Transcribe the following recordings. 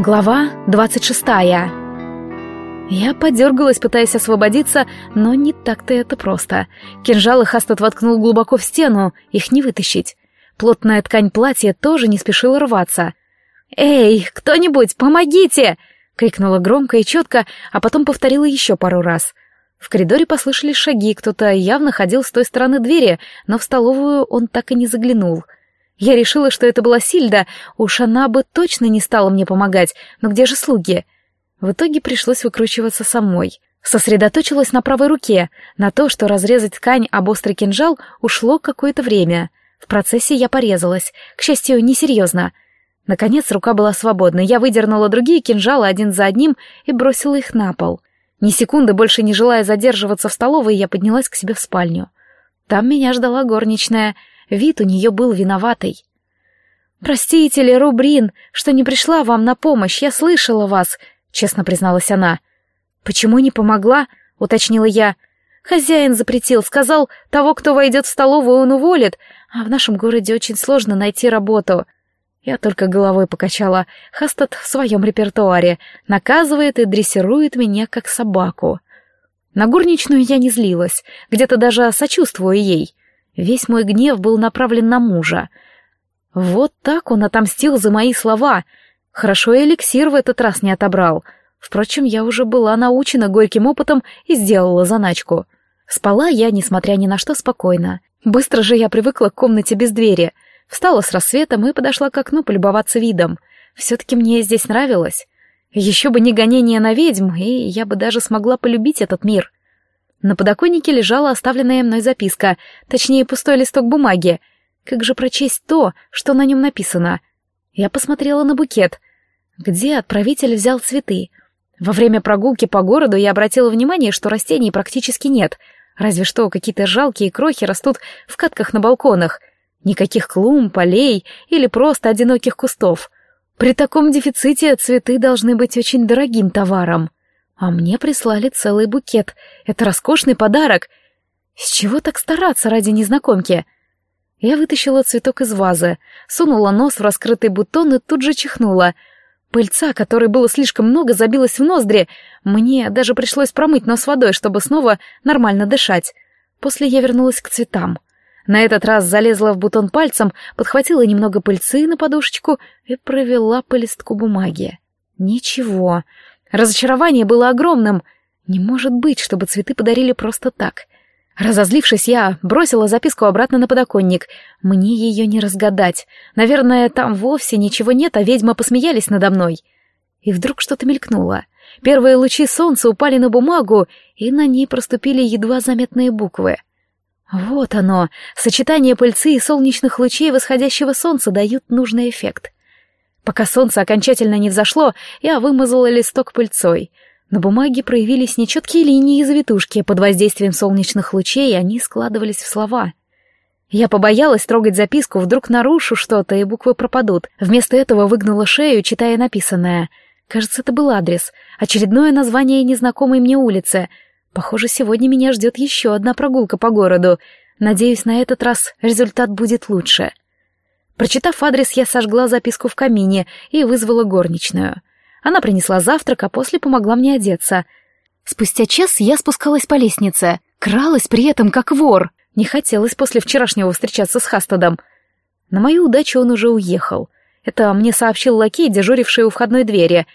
Глава двадцать шестая. Я подергалась, пытаясь освободиться, но не так-то это просто. Кинжалы Хастад воткнул глубоко в стену, их не вытащить. Плотная ткань платья тоже не спешила рваться. «Эй, кто-нибудь, помогите!» — крикнула громко и четко, а потом повторила еще пару раз. В коридоре послышались шаги, кто-то явно ходил с той стороны двери, но в столовую он так и не заглянул. Я решила, что это была Сильда, уж она бы точно не стала мне помогать, но где же слуги?» В итоге пришлось выкручиваться самой. Сосредоточилась на правой руке. На то, что разрезать ткань об острый кинжал, ушло какое-то время. В процессе я порезалась. К счастью, несерьезно. Наконец рука была свободна. Я выдернула другие кинжалы один за одним и бросила их на пол. Ни секунды больше не желая задерживаться в столовой, я поднялась к себе в спальню. Там меня ждала горничная. Вид у нее был виноватый. «Простите, Леру Брин, что не пришла вам на помощь, я слышала вас», — честно призналась она. «Почему не помогла?» — уточнила я. «Хозяин запретил, сказал, того, кто войдет в столовую, он уволит, а в нашем городе очень сложно найти работу». Я только головой покачала. Хастад в своем репертуаре наказывает и дрессирует меня как собаку. На горничную я не злилась, где-то даже сочувствую ей. Весь мой гнев был направлен на мужа. Вот так он отомстил за мои слова — Хорошо и эликсир в этот раз не отобрал. Впрочем, я уже была научена горьким опытом и сделала заначку. Спала я, несмотря ни на что, спокойно. Быстро же я привыкла к комнате без двери. Встала с рассветом и подошла к окну полюбоваться видом. Все-таки мне здесь нравилось. Еще бы не гонение на ведьм, и я бы даже смогла полюбить этот мир. На подоконнике лежала оставленная мной записка, точнее, пустой листок бумаги. Как же прочесть то, что на нем написано? Я посмотрела на букет. Где отправитель взял цветы? Во время прогулки по городу я обратила внимание, что растений практически нет, разве что какие-то жалкие крохи растут в катках на балконах. Никаких клумб, полей или просто одиноких кустов. При таком дефиците цветы должны быть очень дорогим товаром. А мне прислали целый букет. Это роскошный подарок. С чего так стараться ради незнакомки? — я вытащила цветок из вазы, сунула нос в раскрытый бутон и тут же чихнула. Пыльца, которой было слишком много, забилась в ноздри. Мне даже пришлось промыть нос водой, чтобы снова нормально дышать. После я вернулась к цветам. На этот раз залезла в бутон пальцем, подхватила немного пыльцы на подушечку и провела по листку бумаги. Ничего. Разочарование было огромным. Не может быть, чтобы цветы подарили просто так. Разозлившись, я бросила записку обратно на подоконник. Мне ее не разгадать. Наверное, там вовсе ничего нет, а ведьмы посмеялись надо мной. И вдруг что-то мелькнуло. Первые лучи солнца упали на бумагу, и на ней проступили едва заметные буквы. Вот оно, сочетание пыльцы и солнечных лучей восходящего солнца дают нужный эффект. Пока солнце окончательно не взошло, я вымазала листок пыльцой — на бумаге проявились нечеткие линии и завитушки, под воздействием солнечных лучей они складывались в слова. Я побоялась трогать записку, вдруг нарушу что-то, и буквы пропадут. Вместо этого выгнула шею, читая написанное. Кажется, это был адрес. Очередное название незнакомой мне улицы. Похоже, сегодня меня ждет еще одна прогулка по городу. Надеюсь, на этот раз результат будет лучше. Прочитав адрес, я сожгла записку в камине и вызвала горничную. Она принесла завтрак, а после помогла мне одеться. Спустя час я спускалась по лестнице, кралась при этом как вор. Не хотелось после вчерашнего встречаться с Хастадом. На мою удачу он уже уехал. Это мне сообщил лакей, дежуривший у входной двери.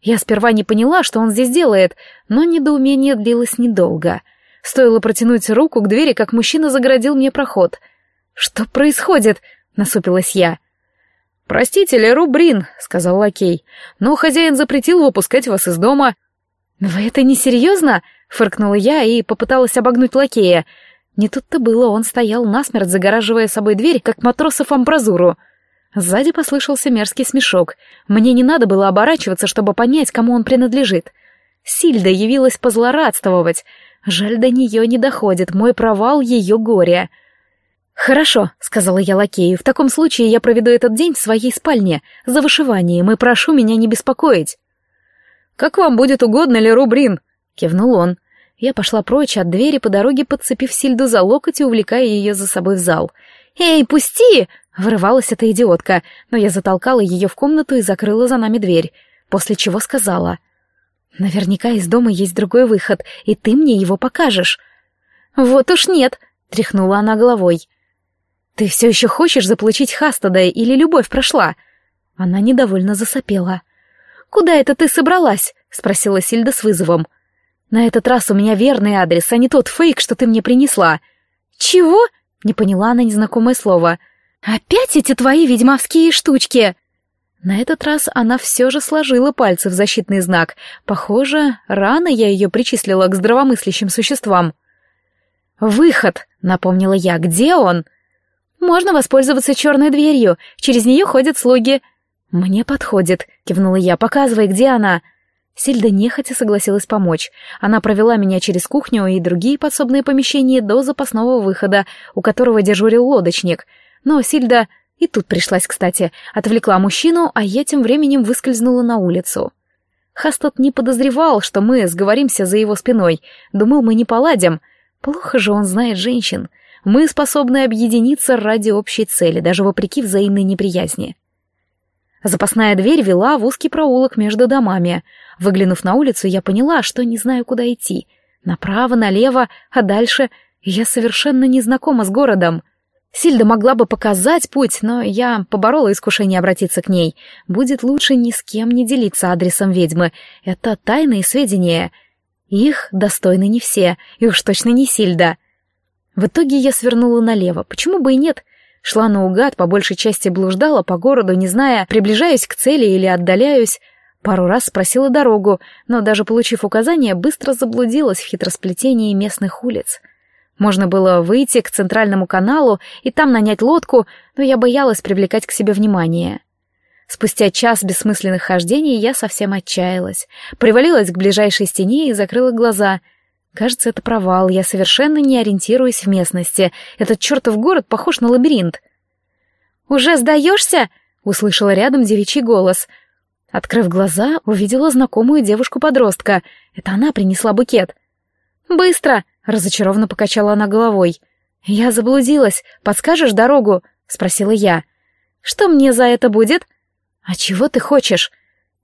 Я сперва не поняла, что он здесь делает, но недоумение длилось недолго. Стоило протянуть руку к двери, как мужчина загородил мне проход. «Что происходит?» — насупилась я. «Простите, Леру Брин», — сказал лакей, — «но хозяин запретил выпускать вас из дома». «Вы это несерьезно?» — фыркнула я и попыталась обогнуть лакея. Не тут-то было, он стоял насмерть, загораживая собой дверь, как матросов амбразуру. Сзади послышался мерзкий смешок. Мне не надо было оборачиваться, чтобы понять, кому он принадлежит. Сильда явилась позлорадствовать. Жаль, до нее не доходит, мой провал — ее горе. «Хорошо», — сказала я лакею, — «в таком случае я проведу этот день в своей спальне, за вышиванием, и прошу меня не беспокоить». «Как вам будет угодно, Леру Брин?» — кивнул он. Я пошла прочь от двери по дороге, подцепив Сильду за локоть и увлекая ее за собой в зал. «Эй, пусти!» — вырывалась эта идиотка, но я затолкала ее в комнату и закрыла за нами дверь. после чего сказала. «Наверняка из дома есть другой выход, и ты мне его покажешь». «Вот уж нет», — тряхнула она головой. «Ты все еще хочешь заполучить Хастада или любовь прошла?» Она недовольно засопела. «Куда это ты собралась?» — спросила Сильда с вызовом. «На этот раз у меня верный адрес, а не тот фейк, что ты мне принесла». «Чего?» — не поняла она незнакомое слово. «Опять эти твои ведьмовские штучки!» На этот раз она все же сложила пальцы в защитный знак. Похоже, рано я ее причислила к здравомыслящим существам. «Выход!» — напомнила я. «Где он?» «Можно воспользоваться черной дверью. Через нее ходят слуги». «Мне подходит», — кивнула я. «Показывай, где она?» Сильда нехотя согласилась помочь. Она провела меня через кухню и другие подсобные помещения до запасного выхода, у которого дежурил лодочник. Но Сильда и тут пришлась, кстати, отвлекла мужчину, а я тем временем выскользнула на улицу. Хастот не подозревал, что мы сговоримся за его спиной. Думал, мы не поладим. Плохо же он знает женщин. Мы способны объединиться ради общей цели, даже вопреки взаимной неприязни. Запасная дверь вела в узкий проулок между домами. Выглянув на улицу, я поняла, что не знаю, куда идти. Направо, налево, а дальше я совершенно не знакома с городом. Сильда могла бы показать путь, но я поборола искушение обратиться к ней. Будет лучше ни с кем не делиться адресом ведьмы. Это тайные сведения. Их достойны не все, и уж точно не Сильда. В итоге я свернула налево. Почему бы и нет? Шла наугад, по большей части блуждала по городу, не зная, приближаюсь к цели или отдаляюсь. Пару раз спросила дорогу, но даже получив указание, быстро заблудилась в хитросплетении местных улиц. Можно было выйти к центральному каналу и там нанять лодку, но я боялась привлекать к себе внимание. Спустя час бессмысленных хождений я совсем отчаялась, привалилась к ближайшей стене и закрыла глаза. Кажется, это провал, я совершенно не ориентируюсь в местности. Этот чертов город похож на лабиринт. «Уже сдаешься?» — услышала рядом девичий голос — Открыв глаза, увидела знакомую девушку-подростка. Это она принесла букет. «Быстро!» — разочарованно покачала она головой. «Я заблудилась. Подскажешь дорогу?» — спросила я. «Что мне за это будет?» «А чего ты хочешь?»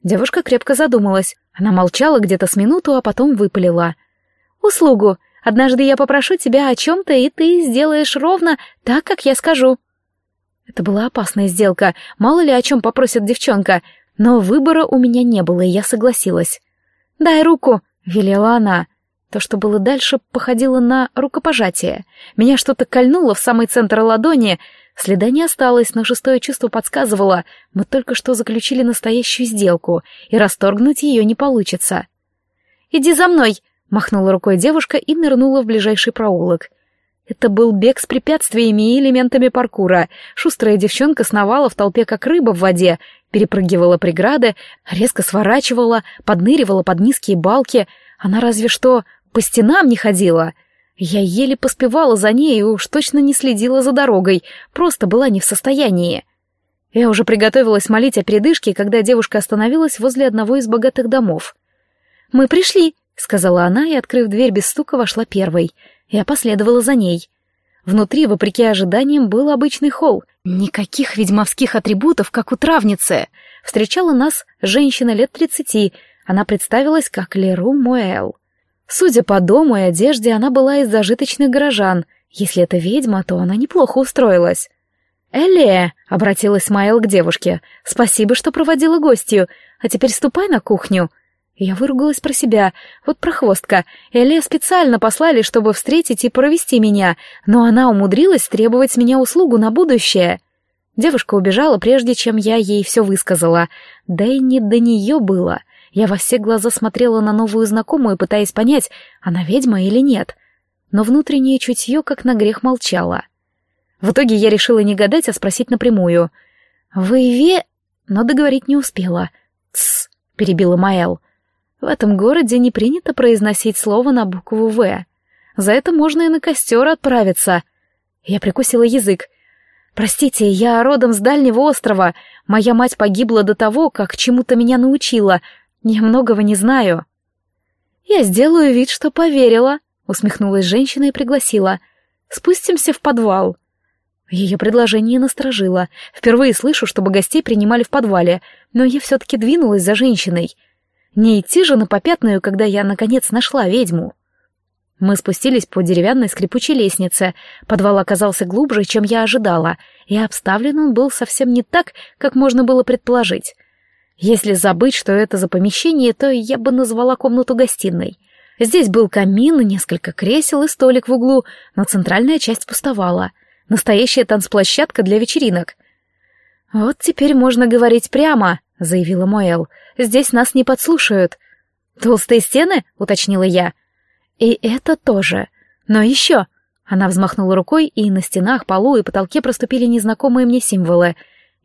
Девушка крепко задумалась. Она молчала где-то с минуту, а потом выпалила. «Услугу. Однажды я попрошу тебя о чем-то, и ты сделаешь ровно так, как я скажу». Это была опасная сделка. Мало ли о чем попросит девчонка. Но выбора у меня не было, и я согласилась. «Дай руку», — велела она. То, что было дальше, походило на рукопожатие. Меня что-то кольнуло в самый центр ладони. Следа не осталось, но шестое чувство подсказывало, мы только что заключили настоящую сделку, и расторгнуть ее не получится. «Иди за мной!» — махнула рукой девушка и нырнула в ближайший проулок. Это был бег с препятствиями и элементами паркура. Шустрая девчонка сновала в толпе, как рыба в воде, перепрыгивала преграды, резко сворачивала, подныривала под низкие балки. Она разве что по стенам не ходила. Я еле поспевала за ней и уж точно не следила за дорогой, просто была не в состоянии. Я уже приготовилась молить о передышке, когда девушка остановилась возле одного из богатых домов. «Мы пришли», — сказала она и, открыв дверь без стука, вошла первой — я последовала за ней. Внутри, вопреки ожиданиям, был обычный холл. Никаких ведьмовских атрибутов, как у травницы. Встречала нас женщина лет тридцати. Она представилась как Леру Муэл. Судя по дому и одежде, она была из зажиточных горожан. Если это ведьма, то она неплохо устроилась. «Элли!» — обратилась Майл к девушке. «Спасибо, что проводила гостью. А теперь ступай на кухню. Я выругалась про себя. Вот прохвостка. Эле специально послали, чтобы встретить и провести меня, но она умудрилась требовать с меня услугу на будущее. Девушка убежала, прежде чем я ей все высказала. Да и не до нее было. Я во все глаза смотрела на новую знакомую, пытаясь понять, она ведьма или нет. Но внутреннее чутье как на грех молчало. В итоге я решила не гадать, а спросить напрямую. «Вы ве...» Но договорить не успела. «Тсс», — перебила Маэл. В этом городе не принято произносить слово на букву «В». За это можно и на костер отправиться. Я прикусила язык. «Простите, я родом с дальнего острова. Моя мать погибла до того, как чему-то меня научила. Я многого не знаю». «Я сделаю вид, что поверила», — усмехнулась женщина и пригласила. «Спустимся в подвал». Ее предложение насторожило. Впервые слышу, чтобы гостей принимали в подвале, но я все-таки двинулась за женщиной. Не идти же на попятную, когда я, наконец, нашла ведьму. Мы спустились по деревянной скрипучей лестнице. Подвал оказался глубже, чем я ожидала, и обставлен он был совсем не так, как можно было предположить. Если забыть, что это за помещение, то я бы назвала комнату гостиной. Здесь был камин, несколько кресел и столик в углу, но центральная часть пустовала. Настоящая танцплощадка для вечеринок. «Вот теперь можно говорить прямо», — заявила Моэл. «Здесь нас не подслушают». «Толстые стены?» — уточнила я. «И это тоже. Но еще...» Она взмахнула рукой, и на стенах, полу и потолке проступили незнакомые мне символы.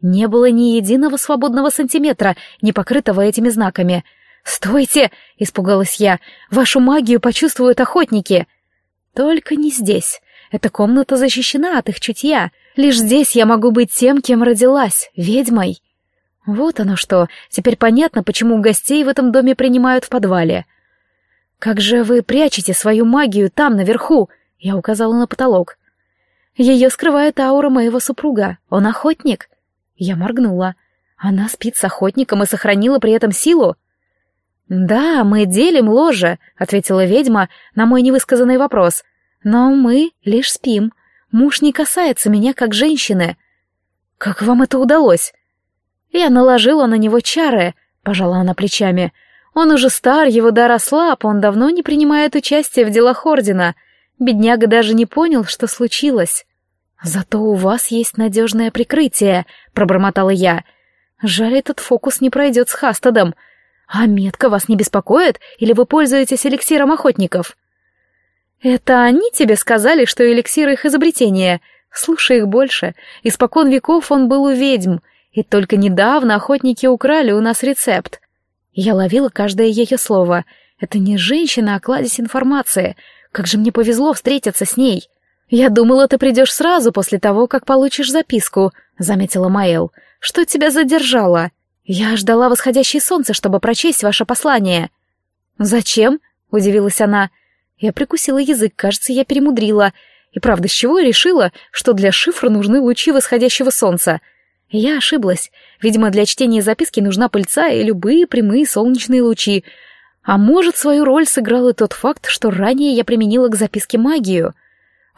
Не было ни единого свободного сантиметра, не покрытого этими знаками. «Стойте!» — испугалась я. «Вашу магию почувствуют охотники!» «Только не здесь. Эта комната защищена от их чутья. Лишь здесь я могу быть тем, кем родилась, ведьмой». Вот оно что. Теперь понятно, почему гостей в этом доме принимают в подвале. «Как же вы прячете свою магию там, наверху?» Я указала на потолок. «Ее скрывает аура моего супруга. Он охотник». Я моргнула. Она спит с охотником и сохранила при этом силу. «Да, мы делим ложе», — ответила ведьма на мой невысказанный вопрос. «Но мы лишь спим. Муж не касается меня как женщины». «Как вам это удалось?» «Я наложила на него чары», — пожала она плечами. Он уже стар, его дар ослаб, он давно не принимает участие в делах Ордена. Бедняга даже не понял, что случилось. «Зато у вас есть надежное прикрытие», — пробормотала я. «Жаль, этот фокус не пройдет с Хастадом. А метка вас не беспокоит, или вы пользуетесь эликсиром охотников?» «Это они тебе сказали, что эликсир их изобретение. Слушай их больше. Испокон веков он был у ведьм, и только недавно охотники украли у нас рецепт. Я ловила каждое ее слово. Это не женщина, а кладезь информации. Как же мне повезло встретиться с ней. Я думала, ты придешь сразу после того, как получишь записку, заметила Маэл. Что тебя задержало? Я ждала восходящее солнце, чтобы прочесть ваше послание. Зачем? удивилась она. Я прикусила язык, кажется, я перемудрила. И правда, с чего я решила, что для шифра нужны лучи восходящего солнца? Я ошиблась. Видимо, для чтения записки нужна пыльца и любые прямые солнечные лучи. А может, свою роль сыграл и тот факт, что ранее я применила к записке магию.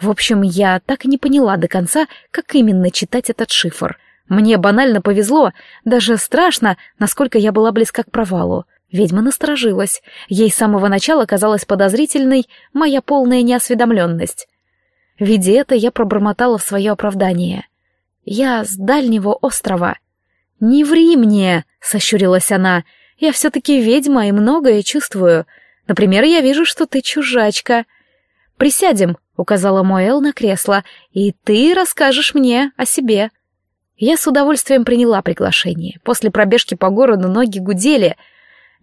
В общем, я так и не поняла до конца, как именно читать этот шифр. Мне банально повезло, даже страшно, насколько я была близка к провалу. Ведьма насторожилась. Ей с самого начала казалась подозрительной моя полная неосведомленность. Видя это, я пробормотала в свое оправдание — «Я с дальнего острова». «Не ври мне!» — сощурилась она. «Я все-таки ведьма и многое чувствую. Например, я вижу, что ты чужачка». «Присядем», — указала Моэл на кресло, «и ты расскажешь мне о себе». Я с удовольствием приняла приглашение. После пробежки по городу ноги гудели.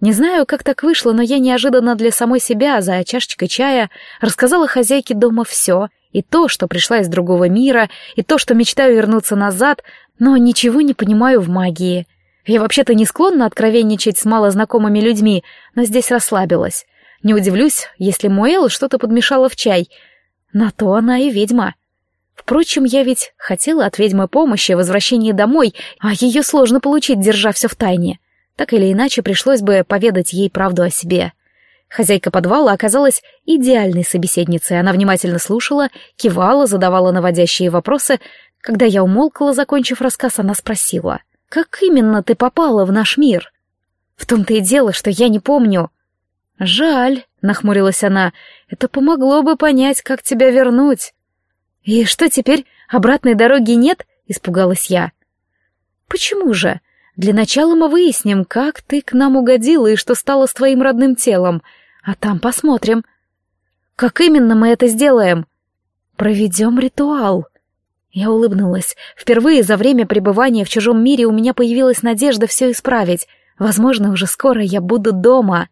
Не знаю, как так вышло, но я неожиданно для самой себя за чашечкой чая рассказала хозяйке дома все — и то, что пришла из другого мира, и то, что мечтаю вернуться назад, но ничего не понимаю в магии. Я вообще-то не склонна откровенничать с малознакомыми людьми, но здесь расслабилась. Не удивлюсь, если Муэл что-то подмешала в чай. На то она и ведьма. Впрочем, я ведь хотела от ведьмы помощи, возвращения домой, а ее сложно получить, держа все в тайне. Так или иначе, пришлось бы поведать ей правду о себе. Хозяйка подвала оказалась идеальной собеседницей. Она внимательно слушала, кивала, задавала наводящие вопросы. Когда я умолкла, закончив рассказ, она спросила. «Как именно ты попала в наш мир?» «В том-то и дело, что я не помню». «Жаль», — нахмурилась она, — «это помогло бы понять, как тебя вернуть». «И что теперь, обратной дороги нет?» — испугалась я. «Почему же? Для начала мы выясним, как ты к нам угодила и что стало с твоим родным телом, а там посмотрим. Как именно мы это сделаем? Проведем ритуал. Я улыбнулась. Впервые за время пребывания в чужом мире у меня появилась надежда все исправить. Возможно, уже скоро я буду дома.